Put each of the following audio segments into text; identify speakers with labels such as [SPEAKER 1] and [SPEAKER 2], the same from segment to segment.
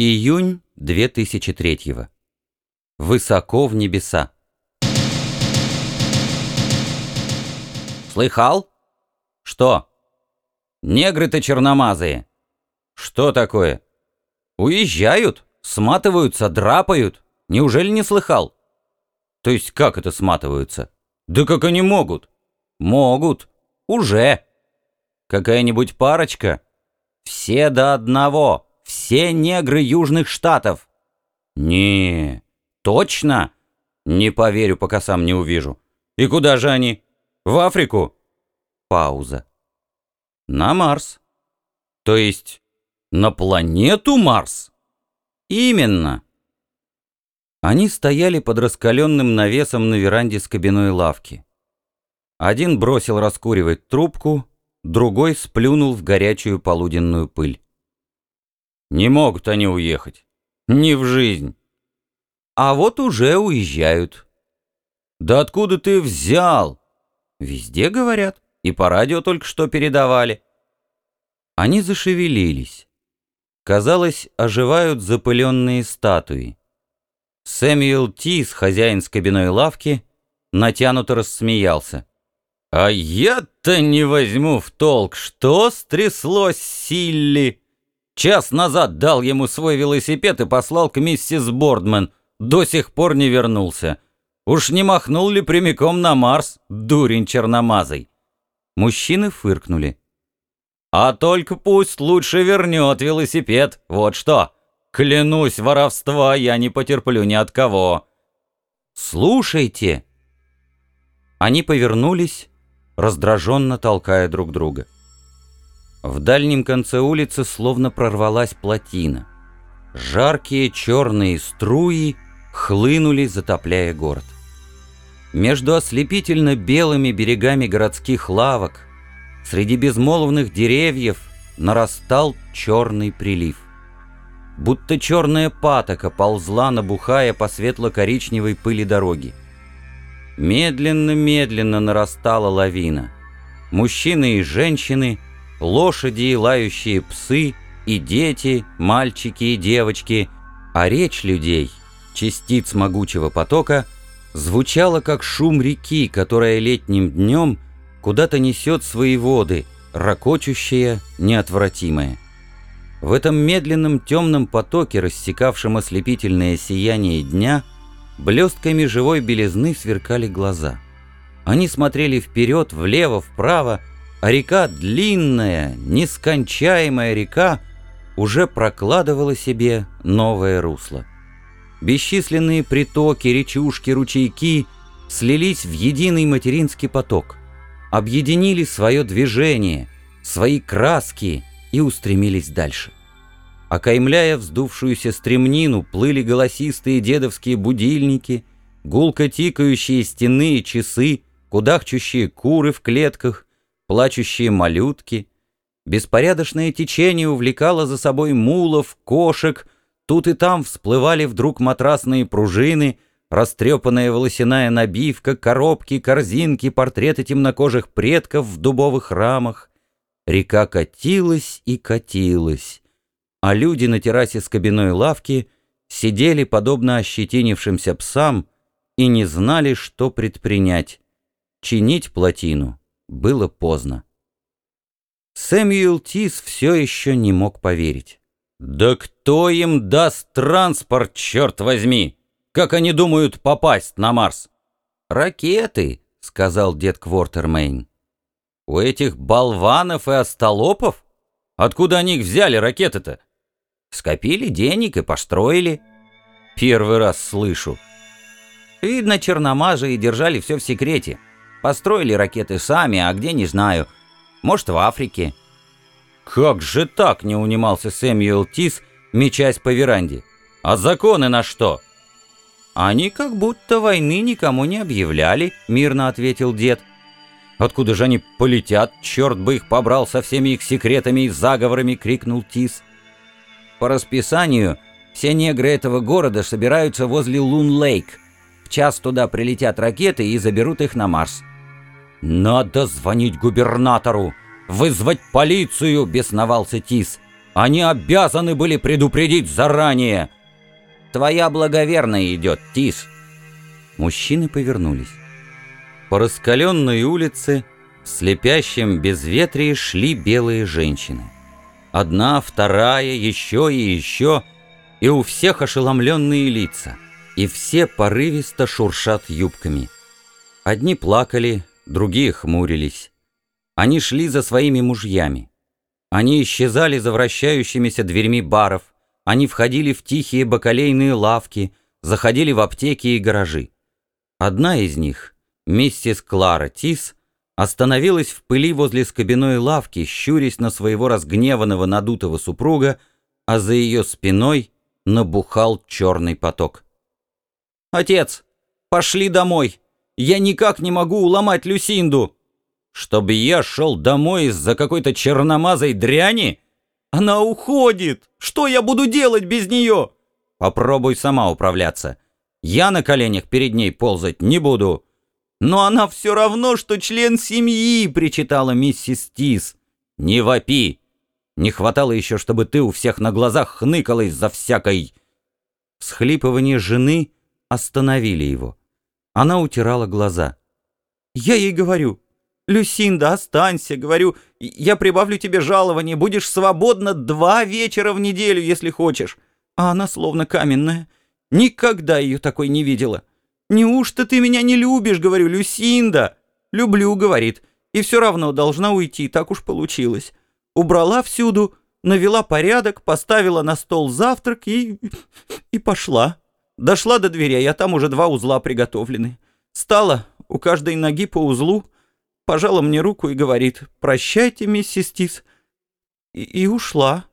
[SPEAKER 1] Июнь 2003 Высоко в небеса.
[SPEAKER 2] Слыхал? Что? Негры-то черномазые. Что такое? Уезжают, сматываются, драпают. Неужели не слыхал? То есть как это сматываются? Да как они могут? Могут. Уже. Какая-нибудь парочка? Все до одного. Все негры Южных Штатов. Не, точно? Не поверю, пока сам не увижу. И куда же они? В Африку? Пауза. На Марс. То есть на планету Марс? Именно. Они стояли под раскаленным навесом на веранде с кабиной лавки. Один бросил раскуривать трубку, другой сплюнул в горячую полуденную пыль. Не могут они уехать. Не в жизнь. А вот уже уезжают. Да откуда ты взял? Везде говорят. И по радио только что передавали. Они зашевелились. Казалось, оживают запыленные статуи. Сэмюэл Тис, хозяин с кабиной лавки, натянуто рассмеялся. «А я-то не возьму в толк, что стряслось Силли!» Час назад дал ему свой велосипед и послал к миссис Бордман. До сих пор не вернулся. Уж не махнул ли прямиком на Марс, дурень черномазый? Мужчины фыркнули. А только пусть лучше вернет велосипед, вот что. Клянусь, воровства я не потерплю ни от кого. Слушайте. Они повернулись, раздраженно толкая друг друга. В дальнем конце улицы словно прорвалась плотина. Жаркие черные струи хлынули, затопляя город. Между ослепительно белыми берегами городских лавок, среди безмолвных деревьев, нарастал черный прилив. Будто черная патока ползла, набухая по светло-коричневой пыли дороги. Медленно-медленно нарастала лавина. Мужчины и женщины — лошади и лающие псы, и дети, мальчики и девочки, а речь людей, частиц могучего потока, звучала как шум реки, которая летним днем куда-то несет свои воды, ракочущая, неотвратимая. В этом медленном темном потоке, рассекавшем ослепительное сияние дня, блестками живой белизны сверкали глаза. Они смотрели вперед, влево, вправо, а река длинная, нескончаемая река уже прокладывала себе новое русло. Бесчисленные притоки, речушки, ручейки слились в единый материнский поток, объединили свое движение, свои краски и устремились дальше. Окаймляя вздувшуюся стремнину, плыли голосистые дедовские будильники, гулко тикающие стены и часы, кудахчущие куры в клетках, плачущие малютки. Беспорядочное течение увлекало за собой мулов, кошек, тут и там всплывали вдруг матрасные пружины, растрепанная волосяная набивка, коробки, корзинки, портреты темнокожих предков в дубовых рамах. Река катилась и катилась, а люди на террасе с кабиной лавки сидели, подобно ощетинившимся псам, и не знали, что предпринять — чинить плотину было поздно. Сэмюэл Тис все еще не мог поверить. «Да кто им даст транспорт, черт возьми? Как они думают попасть на Марс?» «Ракеты», — сказал дед Квортермейн. «У этих болванов и остолопов? Откуда они их взяли, ракеты-то?» «Скопили денег и построили». «Первый раз слышу». «Видно, черномазы и держали все в секрете». Построили ракеты сами, а где, не знаю. Может, в Африке». «Как же так?» — не унимался Сэмюэл Тис, мечась по веранде. «А законы на что?» «Они как будто войны никому не объявляли», — мирно ответил дед. «Откуда же они полетят? Черт бы их побрал со всеми их секретами и заговорами!» — крикнул Тис. «По расписанию все негры этого города собираются возле Лун-Лейк. В час туда прилетят ракеты и заберут их на Марс. «Надо звонить губернатору! Вызвать полицию!» — бесновался Тис. Они обязаны были предупредить заранее. Твоя благоверная идет, Тис.
[SPEAKER 1] Мужчины повернулись. По раскаленной улице в слепящем безветрии шли белые женщины. Одна, вторая, еще и еще, и у всех ошеломленные лица, и все порывисто шуршат юбками. Одни плакали, другие хмурились. Они шли за своими мужьями. Они исчезали за вращающимися дверьми баров, они входили в тихие бакалейные лавки, заходили в аптеки и гаражи. Одна из них, миссис Клара Тис, остановилась в пыли возле скобяной лавки, щурясь на своего разгневанного надутого супруга, а за ее спиной набухал черный поток.
[SPEAKER 2] «Отец, пошли домой! Я никак не могу уломать Люсинду!» «Чтобы я шел домой из-за какой-то черномазой дряни? Она уходит! Что я буду делать без нее?» «Попробуй сама управляться. Я на коленях перед ней ползать не буду». «Но она все равно, что член семьи!» — причитала миссис Тис. «Не вопи! Не хватало еще, чтобы ты у всех на глазах хныкалась за всякой...»
[SPEAKER 1] Схлипывание жены остановили его. Она утирала глаза.
[SPEAKER 2] «Я ей говорю, Люсинда, останься, говорю, я прибавлю тебе жалование, будешь свободна два вечера в неделю, если хочешь». А она словно каменная. Никогда ее такой не видела. «Неужто ты меня не любишь?» — говорю, «Люсинда». «Люблю», — говорит, «и все равно должна уйти, так уж получилось». Убрала всюду, навела порядок, поставила на стол завтрак и... и пошла. Дошла до дверей, а там уже два узла приготовлены. Стала, у каждой ноги по узлу, пожала мне руку и говорит «Прощайте, миссис Тис», и, и ушла.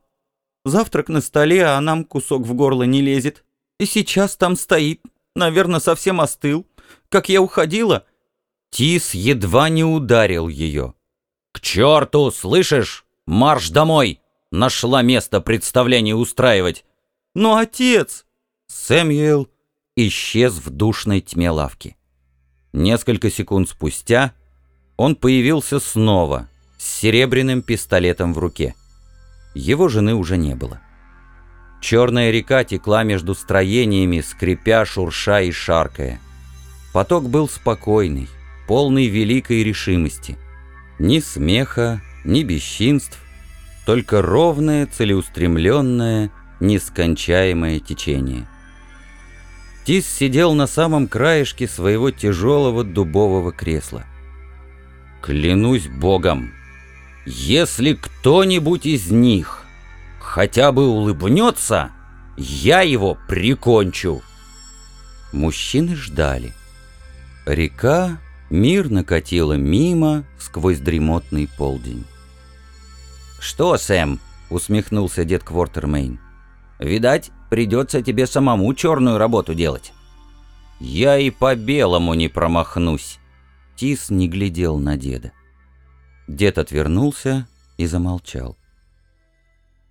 [SPEAKER 2] Завтрак на столе, а нам кусок в горло не лезет. И сейчас там стоит, наверное, совсем остыл. Как я уходила...
[SPEAKER 1] Тис едва не ударил ее.
[SPEAKER 2] «К черту, слышишь? Марш домой! Нашла место представление устраивать!»
[SPEAKER 1] «Но отец!» Сэмюэл исчез в душной тьме лавки. Несколько секунд спустя он появился снова с серебряным пистолетом в руке. Его жены уже не было. Черная река текла между строениями, скрипя, шурша и шаркая. Поток был спокойный, полный великой решимости. Ни смеха, ни бесчинств, только ровное, целеустремленное, нескончаемое течение. Тис сидел на самом краешке своего тяжелого дубового кресла. Клянусь Богом, если кто-нибудь из них хотя бы улыбнется, я его прикончу. Мужчины ждали. Река мирно катила мимо сквозь дремотный полдень.
[SPEAKER 2] «Что, Сэм?» — усмехнулся дед Квортермейн. «Видать, придется тебе самому черную работу делать».
[SPEAKER 1] «Я и по белому не промахнусь». Тис не глядел на деда. Дед отвернулся и замолчал.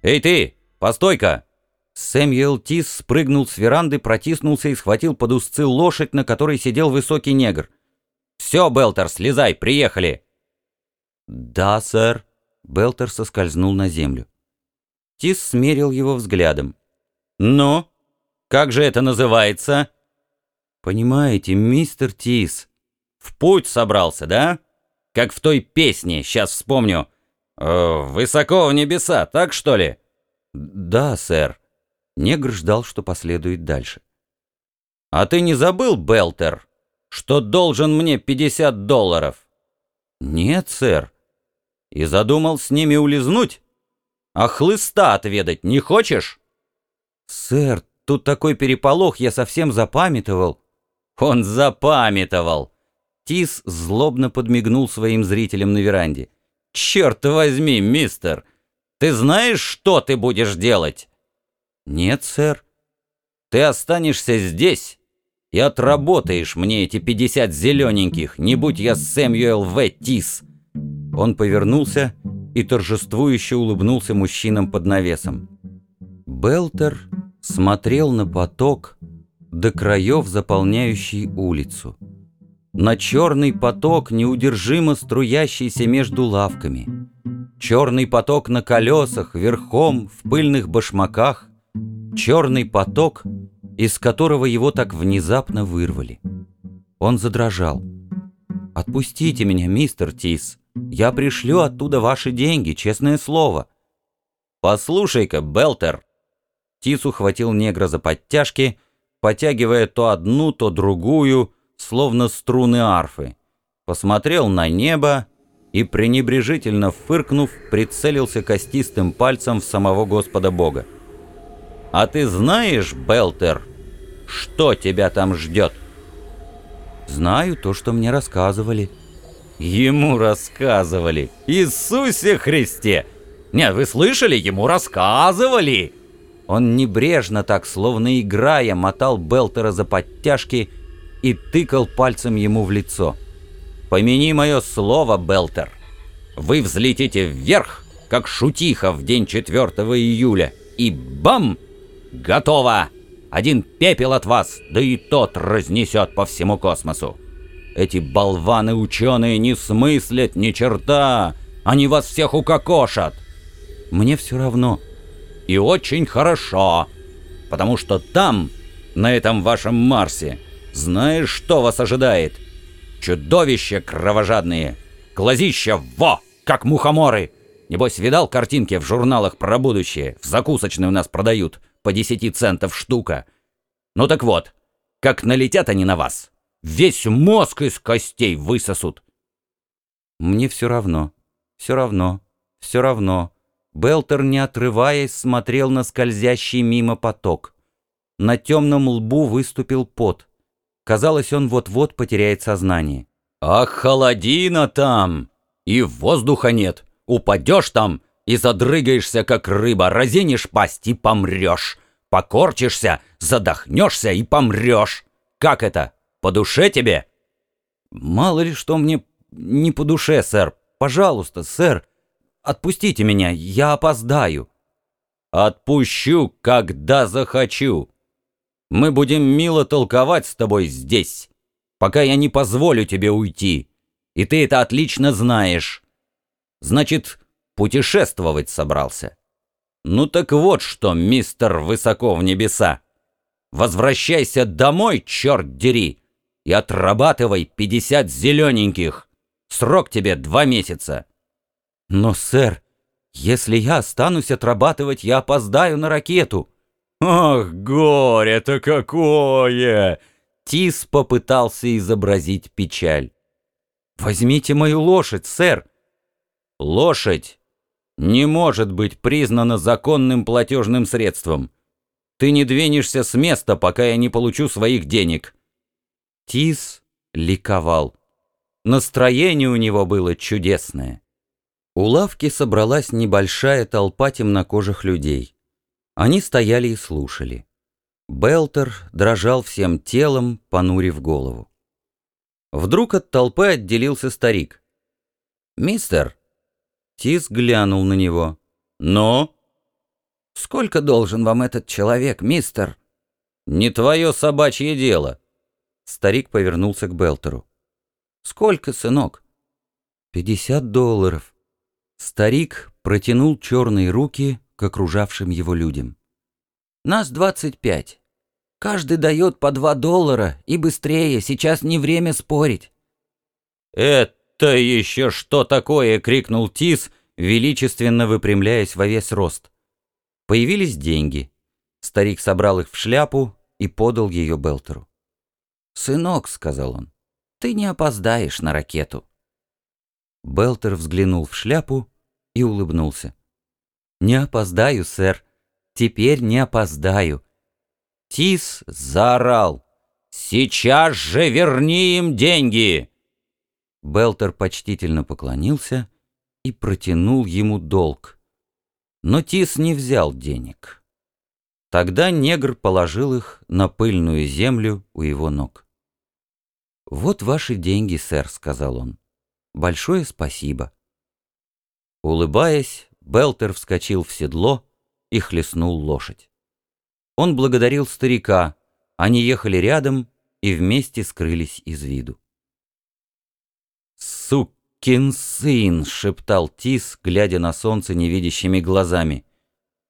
[SPEAKER 2] «Эй ты, постой-ка!»
[SPEAKER 1] Сэмюэл Тис спрыгнул с веранды, протиснулся и схватил под узцы лошадь, на которой сидел высокий негр.
[SPEAKER 2] «Все, Белтер, слезай, приехали!»
[SPEAKER 1] «Да, сэр». Белтер соскользнул на землю. Тис смерил его взглядом.
[SPEAKER 2] «Ну, как же это называется?»
[SPEAKER 1] «Понимаете, мистер Тис,
[SPEAKER 2] в путь собрался, да? Как в той песне, сейчас вспомню. Э, «Высоко в небеса, так что ли?»
[SPEAKER 1] «Да, сэр». Негр ждал, что последует дальше.
[SPEAKER 2] «А ты не забыл, Белтер, что должен мне 50 долларов?»
[SPEAKER 1] «Нет, сэр».
[SPEAKER 2] «И задумал с ними улизнуть? А хлыста отведать не хочешь?»
[SPEAKER 1] «Сэр, тут такой переполох, я совсем запамятовал».
[SPEAKER 2] «Он запамятовал.
[SPEAKER 1] Тис злобно подмигнул своим зрителям на веранде.
[SPEAKER 2] «Черт возьми, мистер! Ты знаешь, что ты будешь делать?»
[SPEAKER 1] «Нет, сэр».
[SPEAKER 2] «Ты останешься здесь и отработаешь мне эти пятьдесят зелененьких, не будь я Сэмюэл В. Тис!»
[SPEAKER 1] Он повернулся и торжествующе улыбнулся мужчинам под навесом. Белтер смотрел на поток, до краев заполняющий улицу на черный поток, неудержимо струящийся между лавками. черный поток на колесах, верхом, в пыльных башмаках, черный поток, из которого его так внезапно вырвали. Он задрожал. «Отпустите меня, мистер Тис. Я пришлю оттуда ваши деньги, честное слово». «Послушай-ка, Белтер!» Тис ухватил негра за подтяжки, потягивая то одну, то другую, словно струны арфы. Посмотрел на небо и, пренебрежительно фыркнув, прицелился костистым пальцем в самого Господа Бога. «А ты знаешь, Белтер, что тебя там ждет?»
[SPEAKER 2] Знаю то, что мне рассказывали.
[SPEAKER 1] Ему рассказывали. Иисусе Христе! Нет, вы слышали? Ему рассказывали!
[SPEAKER 2] Он небрежно так, словно играя, мотал Белтера за подтяжки и тыкал пальцем ему в лицо.
[SPEAKER 1] «Помяни мое слово, Белтер. Вы взлетите вверх, как шутиха в день 4 июля, и бам! Готово! Один пепел от вас, да и тот разнесет по всему космосу. Эти болваны-ученые не смыслят ни черта, они вас всех укокошат.
[SPEAKER 2] Мне все равно.
[SPEAKER 1] И очень хорошо, потому что там, на этом вашем Марсе, знаешь, что вас ожидает? Чудовища кровожадные, глазища во, как мухоморы. Небось, видал картинки в журналах про будущее? В закусочной у нас продают по 10 центов штука. Ну так вот, как налетят они на вас, весь мозг из костей высосут.
[SPEAKER 2] Мне все равно, все равно, все равно. Белтер, не отрываясь, смотрел на скользящий мимо поток. На темном лбу выступил пот. Казалось, он вот-вот потеряет сознание.
[SPEAKER 1] «Ах, холодина там! И воздуха нет! Упадешь там и задрыгаешься, как рыба, разинешь пасть и помрешь. Покорчишься, задохнешься и помрешь. Как это? По душе тебе?»
[SPEAKER 2] «Мало ли что мне не по душе, сэр. Пожалуйста, сэр, отпустите меня, я опоздаю».
[SPEAKER 1] «Отпущу, когда захочу. Мы будем мило толковать с тобой здесь, пока я не позволю тебе уйти. И ты это отлично знаешь. Значит, путешествовать собрался. Ну так вот что, мистер высоко в небеса. Возвращайся домой, черт дери, и отрабатывай пятьдесят зелененьких. Срок тебе два месяца.
[SPEAKER 2] Но, сэр, если я останусь отрабатывать, я опоздаю на ракету.
[SPEAKER 1] Ах, горе-то какое! Тис попытался изобразить печаль.
[SPEAKER 2] Возьмите мою лошадь, сэр.
[SPEAKER 1] Лошадь не может быть признана законным платежным средством. Ты не двинешься с места, пока я не получу своих денег».
[SPEAKER 2] Тис ликовал. Настроение у него было чудесное. У лавки собралась небольшая толпа темнокожих людей. Они стояли и слушали. Белтер дрожал всем телом, понурив голову. Вдруг от толпы отделился старик.
[SPEAKER 1] «Мистер,
[SPEAKER 2] Тис глянул на него.
[SPEAKER 1] «Но?»
[SPEAKER 2] «Сколько должен вам этот человек, мистер?»
[SPEAKER 1] «Не твое собачье дело».
[SPEAKER 2] Старик повернулся к Белтеру.
[SPEAKER 1] «Сколько, сынок?»
[SPEAKER 2] «Пятьдесят долларов». Старик протянул черные руки к окружавшим его людям.
[SPEAKER 3] «Нас двадцать пять. Каждый дает по два доллара и быстрее, сейчас не время спорить».
[SPEAKER 1] «Это «Это еще что такое?» — крикнул Тис, величественно выпрямляясь во весь рост.
[SPEAKER 2] Появились деньги. Старик собрал их в шляпу и подал ее Белтеру.
[SPEAKER 3] «Сынок», — сказал он, — «ты не опоздаешь на ракету».
[SPEAKER 2] Белтер взглянул в шляпу и улыбнулся. «Не опоздаю, сэр. Теперь не опоздаю».
[SPEAKER 1] Тис заорал. «Сейчас же верни им деньги!»
[SPEAKER 2] Белтер почтительно поклонился и протянул ему долг. Но Тис не взял денег. Тогда негр положил их на пыльную землю у его ног. «Вот ваши деньги, сэр», — сказал он. «Большое спасибо». Улыбаясь, Белтер вскочил в седло и хлестнул лошадь. Он благодарил старика, они ехали рядом и вместе скрылись из виду. «Сукин сын!» — шептал Тис, глядя на солнце невидящими глазами.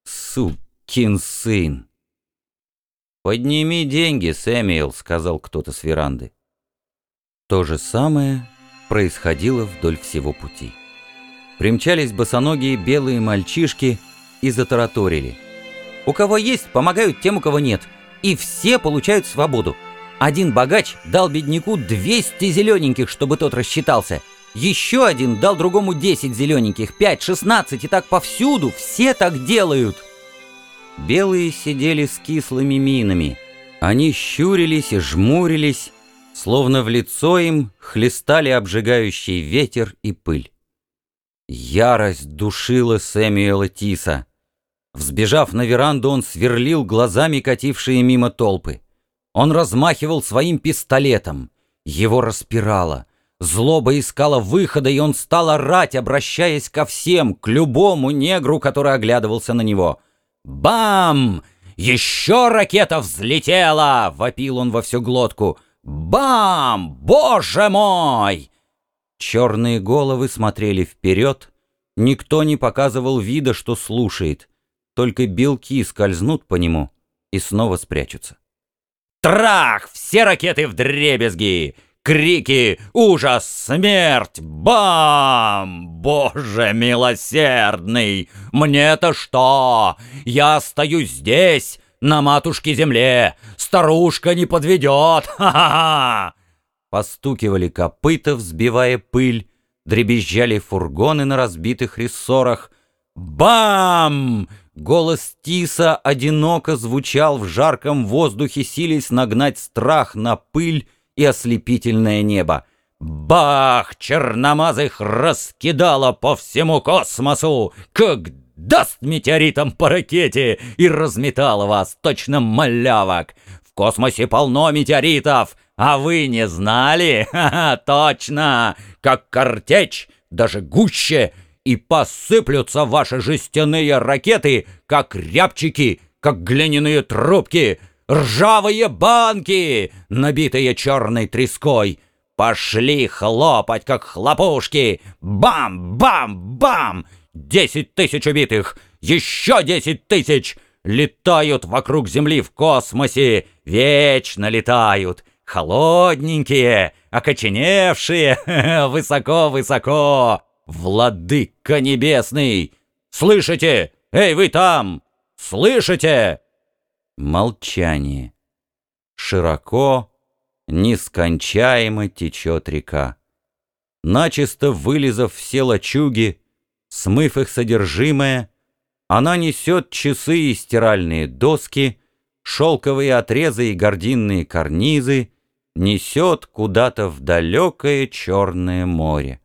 [SPEAKER 2] «Сукин сын!» «Подними деньги, Сэмюэл», — сказал кто-то с веранды. То же самое происходило вдоль всего пути. Примчались босоногие белые мальчишки и затараторили. «У кого есть, помогают тем, у кого нет, и все получают свободу. Один богач дал бедняку 200 зелененьких, чтобы тот рассчитался. Еще один дал другому 10 зелененьких, 5, 16, и так повсюду, все так делают». Белые сидели с кислыми минами. Они щурились и жмурились, словно в лицо им хлестали обжигающий ветер и пыль. Ярость душила Сэмюэла Тиса. Взбежав на веранду, он сверлил глазами катившие мимо толпы. Он размахивал своим пистолетом. Его распирало. Злоба искала выхода, и он стал орать, обращаясь ко всем, к любому негру, который оглядывался на него. «Бам! Еще ракета взлетела!» — вопил он во всю глотку. «Бам! Боже мой!» Черные головы смотрели вперед. Никто не показывал вида, что слушает. Только белки скользнут по нему и снова спрячутся. Трах! Все ракеты в дребезги! Крики, ужас, смерть, бам! Боже милосердный! Мне-то что? Я стою здесь, на матушке земле! Старушка не подведет! Ха-ха-ха! Постукивали копыта, взбивая пыль, дребезжали фургоны на разбитых рессорах. Бам! Голос Тиса одиноко звучал в жарком воздухе, силясь нагнать страх на пыль, и ослепительное небо. Бах! Черномазых раскидало по всему космосу, как даст метеоритом по ракете и разметало вас, точно малявок. В космосе полно метеоритов, а вы не знали? Ха-ха, точно! Как картечь, даже гуще, и посыплются ваши жестяные ракеты, как рябчики, как глиняные трубки — ржавые банки, набитые черной треской. Пошли хлопать, как хлопушки. Бам-бам-бам! Десять тысяч убитых! Еще десять тысяч! Летают вокруг Земли в космосе, вечно летают. Холодненькие, окоченевшие, высоко-высоко. Владыка небесный! Слышите? Эй, вы там! Слышите? Молчание. Широко, нескончаемо течет река. Начисто вылезав все лачуги, смыв их содержимое, она несет часы и стиральные доски, шелковые отрезы и гординные карнизы, несет куда-то в далекое черное море.